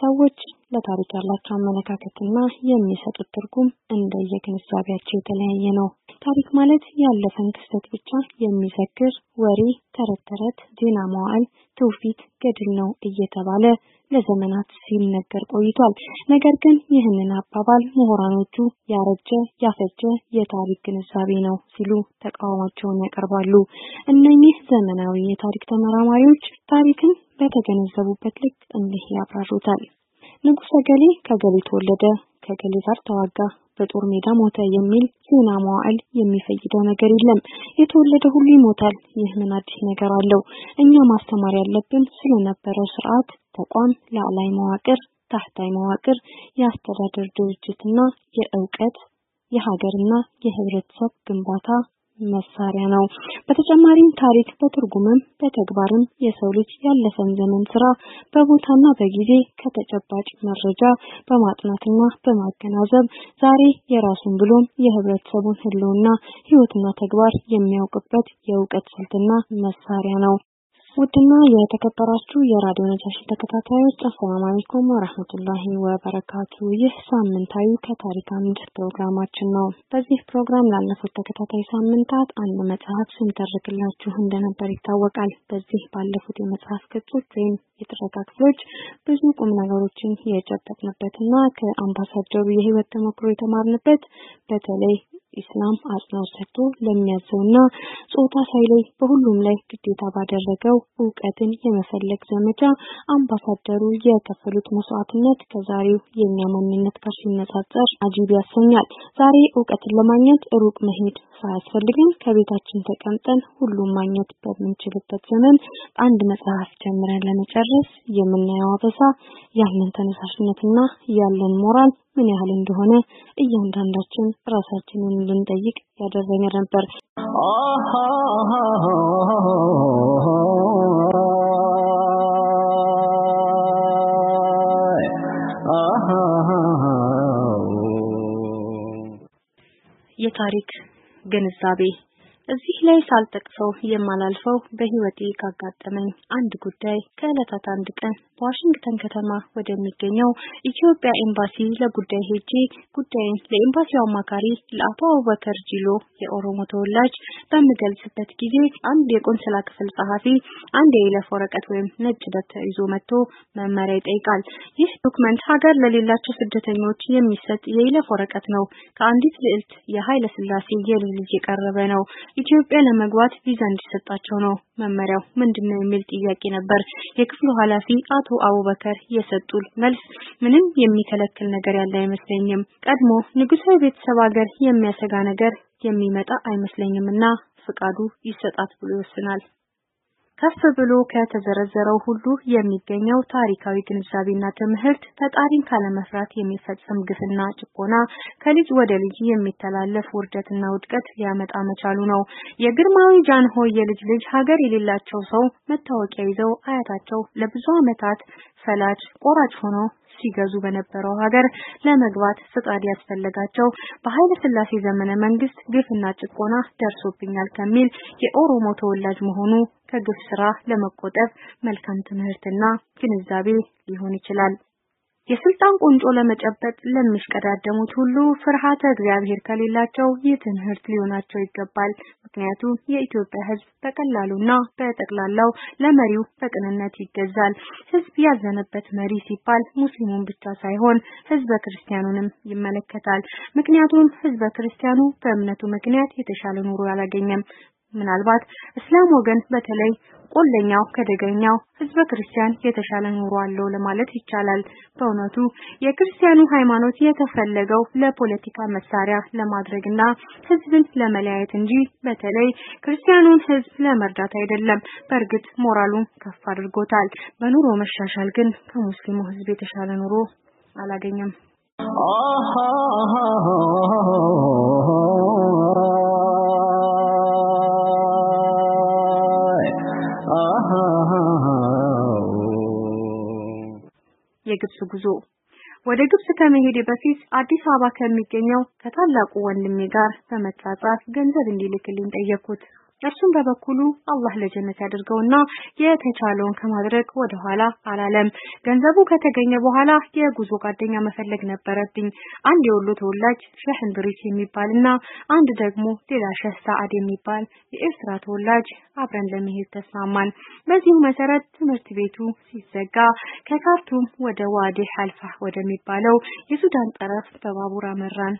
ሰዎች ለታሪክ ያላቸው አመለካከትና የሚሰጡት ትርጉም እንደየግንዛቤያቸው የተለያየ ነው። ታሪክ ማለት ያለፈን ክስተት ብቻ የሚዘክር ወሬ፣ ተረት ተረት፣ ዜና መዋዕል፣ ትውፊት፣ ገድል ነው እየተባለ ለዘመናት ሲነገር ቆይቷል። ነገር ግን ይህንን አባባል ምሁራኖቹ ያረጀ ያፈጀ የታሪክ ግንዛቤ ነው ሲሉ ተቃውሟቸውን ያቀርባሉ። እነኚህ ዘመናዊ የታሪክ ተመራማሪዎች ታሪክን በተገነዘቡበት ልክ እንዲህ ያብራሩታል። ንጉሠ ገሌ ከገሌ ተወለደ፣ ከገሌ ጋር ተዋጋ፣ በጦር ሜዳ ሞተ የሚል ዜና መዋዕል የሚፈይደው ነገር የለም። የተወለደ ሁሉ ይሞታል። ይህ ምን አዲስ ነገር አለው? እኛ ማስተማር ያለብን ስለነበረው ስርዓት፣ ተቋም፣ ላዕላይ መዋቅር፣ ታህታይ መዋቅር፣ የአስተዳደር ድርጅትና የእውቀት የሀገርና የህብረተሰብ ግንባታ መሳሪያ ነው። በተጨማሪም ታሪክ በትርጉምም በተግባርም የሰው ልጅ ያለፈን ዘመን ስራ በቦታና በጊዜ ከተጨባጭ መረጃ በማጥናትና በማገናዘብ ዛሬ የራሱን ብሎም የህብረተሰቡን ህልውና ህይወትና ተግባር የሚያውቅበት የእውቀት ስልትና መሳሪያ ነው። ውድና የተከበራችሁ የራዲዮ ነጃሺ ተከታታዮች አሰላሙ አለይኩም ወራህመቱላሂ ወበረካቱ። ይህ ሳምንታዊ ከታሪክ አምድ ፕሮግራማችን ነው። በዚህ ፕሮግራም ላለፉት ተከታታይ ሳምንታት አንድ መጽሐፍ ስንተርክላችሁ እንደነበር ይታወቃል። በዚህ ባለፉት የመጽሐፍ ገጾች ወይም የትረካ ክፍሎች ብዙ ቁም ነገሮችን የጨበጥንበትና ከአምባሳደሩ የህይወት ተሞክሮ የተማርንበት በተለይ ኢስላም አጽንኦት ሰጥቶ ለሚያዘውና ጾታ ሳይለይ በሁሉም ላይ ግዴታ ባደረገው እውቀትን የመፈለግ ዘመቻ አምባሳደሩ የከፈሉት መስዋዕትነት ከዛሬው የእኛ ማንነት ጋር ሲነጻጸር አጂብ ያሰኛል። ዛሬ እውቀትን ለማግኘት ሩቅ መሄድ ሳያስፈልግን ከቤታችን ተቀምጠን ሁሉም ማግኘት በምንችልበት ዘመን አንድ መጽሐፍ ጀምረን ለመጨረስ የምናየው አበሳ ያለን ተነሳሽነትና ያለን ሞራል ምን ያህል እንደሆነ እያንዳንዳችን ራሳችንን እንድንጠይቅ ያደረገ ነበር። የታሪክ ግንዛቤ ላይ ሳልጠቅሰው የማላልፈው በህይወቴ ካጋጠመኝ አንድ ጉዳይ ከዕለታት አንድ ቀን በዋሽንግተን ከተማ ወደሚገኘው ኢትዮጵያ ኤምባሲ ለጉዳይ ሄጄ ጉዳይን ለኤምባሲው አማካሪ ለአቶ አቡበከር ጂሎ የኦሮሞ ተወላጅ በምገልጽበት ጊዜ አንድ የቆንስላ ክፍል ጸሐፊ አንድ የይለፍ ወረቀት ወይም ነጭ ደብተር ይዞ መጥቶ መመሪያ ይጠይቃል። ይህ ዶክመንት ሀገር ለሌላቸው ስደተኞች የሚሰጥ የይለፍ ወረቀት ነው። ከአንዲት ልዕልት የኃይለ ሥላሴ የልጅ ልጅ የቀረበ ነው። ኢትዮጵያ ለመግባት ቪዛ እንዲሰጣቸው ነው መመሪያው ምንድነው የሚል ጥያቄ ነበር። የክፍሉ ኃላፊ አቶ አቡበከር የሰጡን መልስ ምንም የሚከለክል ነገር ያለ አይመስለኝም። ቀድሞ ንጉሳዊ ቤተሰብ ሀገር የሚያሰጋ ነገር የሚመጣ አይመስለኝምና ፍቃዱ ይሰጣት ብሎ ይወስናል። ከፍ ብሎ ከተዘረዘረው ሁሉ የሚገኘው ታሪካዊ ግንዛቤና ትምህርት ፈጣሪን ካለመፍራት የሚፈጸም ግፍና ጭቆና ከልጅ ወደ ልጅ የሚተላለፍ ውርደትና ውድቀት ሊያመጣ መቻሉ ነው። የግርማዊ ጃንሆይ የልጅ ልጅ ሀገር የሌላቸው ሰው መታወቂያ ይዘው አያታቸው ለብዙ ዓመታት ፈላጭ ቆራጭ ሆነው ሲገዙ በነበረው ሀገር ለመግባት ፍቃድ ያስፈለጋቸው በኃይለ ሥላሴ ዘመነ መንግስት ግፍና ጭቆና ደርሶብኛል ከሚል የኦሮሞ ተወላጅ መሆኑ ከግፍ ስራ ለመቆጠብ መልካም ትምህርትና ግንዛቤ ሊሆን ይችላል። የስልጣን ቁንጮ ለመጨበጥ ለሚሽቀዳደሙት ሁሉ ፍርሃተ እግዚአብሔር ከሌላቸው ይህ ትምህርት ሊሆናቸው ይገባል። ምክንያቱም የኢትዮጵያ ሕዝብ በቀላሉና በጠቅላላው ለመሪው በቅንነት ይገዛል። ሕዝብ ያዘነበት መሪ ሲባል ሙስሊሙን ብቻ ሳይሆን ሕዝበ ክርስቲያኑንም ይመለከታል። ምክንያቱም ሕዝበ ክርስቲያኑ በእምነቱ ምክንያት የተሻለ ኑሮ አላገኘም። ምናልባት እስላም ወገን በተለይ ቆለኛው ከደገኛው ህዝበ ክርስቲያን የተሻለ ኑሮ አለው ለማለት ይቻላል። በእውነቱ የክርስቲያኑ ሃይማኖት የተፈለገው ለፖለቲካ መሳሪያ ለማድረግና ህዝብን ለመለያየት እንጂ በተለይ ክርስቲያኑን ህዝብ ለመርዳት አይደለም። በእርግጥ ሞራሉን ከፍ አድርጎታል። በኑሮ መሻሻል ግን ከሙስሊሙ ህዝብ የተሻለ ኑሮ አላገኘም። የግብጽ ጉዞ ወደ ግብጽ ከመሄዴ በፊት አዲስ አበባ ከሚገኘው ከታላቁ ወንድሜ ጋር በመጻጻፍ ገንዘብ እንዲልክልኝ ጠየቅኩት። እርሱም በበኩሉ አላህ ለጀነት ያድርገውና የተቻለውን ከማድረግ ወደ ኋላ አላለም። ገንዘቡ ከተገኘ በኋላ የጉዞ ጓደኛ መፈለግ ነበረብኝ። አንድ የወሎ ተወላጅ ሼህ እንድሪስ የሚባልና አንድ ደግሞ ሌላ ሼህ ሰዓድ የሚባል የኤርትራ ተወላጅ አብረን ለመሄድ ተስማማን። በዚሁ መሰረት ትምህርት ቤቱ ሲዘጋ ከካርቱም ወደ ዋዲ ሐልፋህ ወደሚባለው የሱዳን ጠረፍ በባቡር አመራን።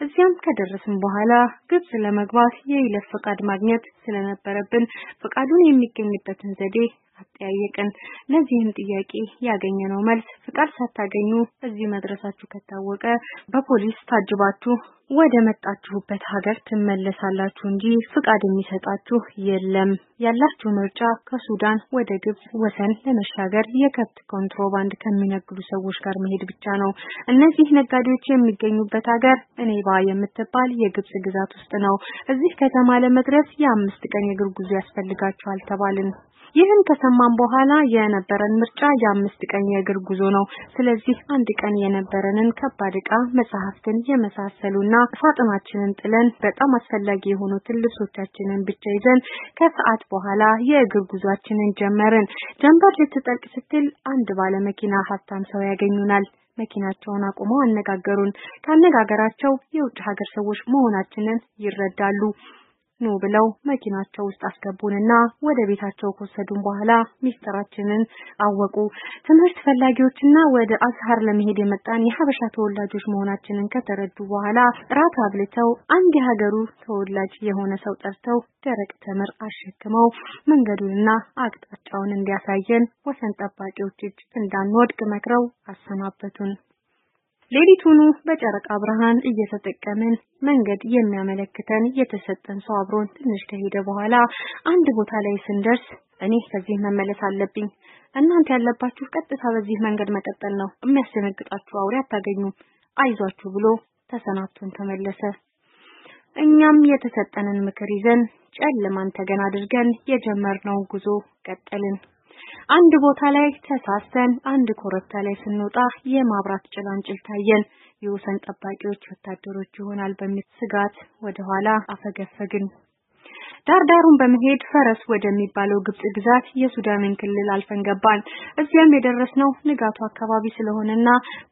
እዚያም ከደረስን በኋላ ግብጽ ለመግባት የይለፍ ፈቃድ ማግኘት ስለነበረብን ፈቃዱን የሚገኝበትን ዘዴ አጠያየቅን። ለዚህም ጥያቄ ያገኘነው መልስ ፍቃድ ሳታገኙ እዚህ መድረሳችሁ ከታወቀ በፖሊስ ታጅባችሁ ወደ መጣችሁበት ሀገር ትመለሳላችሁ እንጂ ፍቃድ የሚሰጣችሁ የለም። ያላችሁ ምርጫ ከሱዳን ወደ ግብጽ ወሰን ለመሻገር የከብት ኮንትሮባንድ ከሚነግዱ ሰዎች ጋር መሄድ ብቻ ነው። እነዚህ ነጋዴዎች የሚገኙበት ሀገር እኔባ የምትባል የግብጽ ግዛት ውስጥ ነው። እዚህ ከተማ ለመድረስ የአምስት ቀን የእግር ጉዞ ያስፈልጋችኋል ተባልን። ይህን ከሰማን በኋላ የነበረን ምርጫ የአምስት ቀን የእግር ጉዞ ነው። ስለዚህ አንድ ቀን የነበረንን ከባድ ዕቃ፣ መጽሐፍትን የመሳሰሉና ሳጥናችንን ጥለን በጣም አስፈላጊ የሆኑትን ልብሶቻችንን ብቻ ይዘን ከሰዓት በኋላ የእግር ጉዟችንን ጀመርን። ጀንበር ልትጠልቅ ስትል አንድ ባለመኪና ሀብታም ሰው ያገኙናል። መኪናቸውን አቁመው አነጋገሩን። ካነጋገራቸው የውጭ ሀገር ሰዎች መሆናችንን ይረዳሉ። ኑ ብለው መኪናቸው ውስጥ አስገቡንና ወደ ቤታቸው ከወሰዱን በኋላ ሚስጥራችንን አወቁ። ትምህርት ፈላጊዎችና ወደ አዝሀር ለመሄድ የመጣን የሀበሻ ተወላጆች መሆናችንን ከተረዱ በኋላ ራት አብልተው አንድ የሀገሩ ተወላጅ የሆነ ሰው ጠርተው ደረቅ ተምር አሸክመው መንገዱንና አቅጣጫውን እንዲያሳየን ወሰን ጠባቂዎች እጅ እንዳንወድቅ መክረው አሰናበቱን። ሌሊቱኑ በጨረቃ ብርሃን እየተጠቀምን መንገድ የሚያመለክተን የተሰጠን ሰው አብሮን ትንሽ ከሄደ በኋላ አንድ ቦታ ላይ ስንደርስ እኔ ከዚህ መመለስ አለብኝ፣ እናንተ ያለባችሁ ቀጥታ በዚህ መንገድ መቀጠል ነው፣ የሚያስደነግጣችሁ አውሬ አታገኙም፣ አይዟችሁ ብሎ ተሰናብቶን ተመለሰ። እኛም የተሰጠንን ምክር ይዘን ጨለማን ተገን አድርገን የጀመርነው ጉዞ ቀጠልን። አንድ ቦታ ላይ ተሳስተን አንድ ኮረብታ ላይ ስንወጣ የማብራት ጭላንጭል ታየን። የወሰን ጠባቂዎች ወታደሮች ይሆናል በሚል ስጋት ወደ ኋላ አፈገፈግን። ዳርዳሩን በመሄድ ፈረስ ወደሚባለው ግብጽ ግዛት የሱዳንን ክልል አልፈን ገባን። እዚያም የደረስነው ንጋቱ አካባቢ ስለሆነና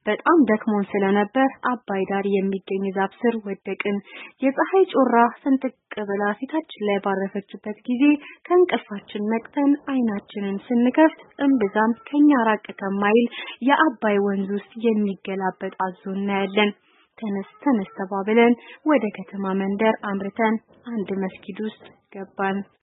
በጣም ደክሞን ስለነበር አባይ ዳር የሚገኝ ዛፍ ስር ወደቅን። የፀሐይ ጮራ ፍንጥቅ ብላ ፊታችን ላይ ባረፈችበት ጊዜ ከእንቅልፋችን ነቅተን አይናችንን ስንከፍት እምብዛም ከኛ ራቅ ከማይል የአባይ ወንዝ ውስጥ የሚገላበጥ አዞ እናያለን። ተነስ ተነስ ተባብለን ወደ ከተማ መንደር አምርተን አንድ መስጊድ ውስጥ ገባን።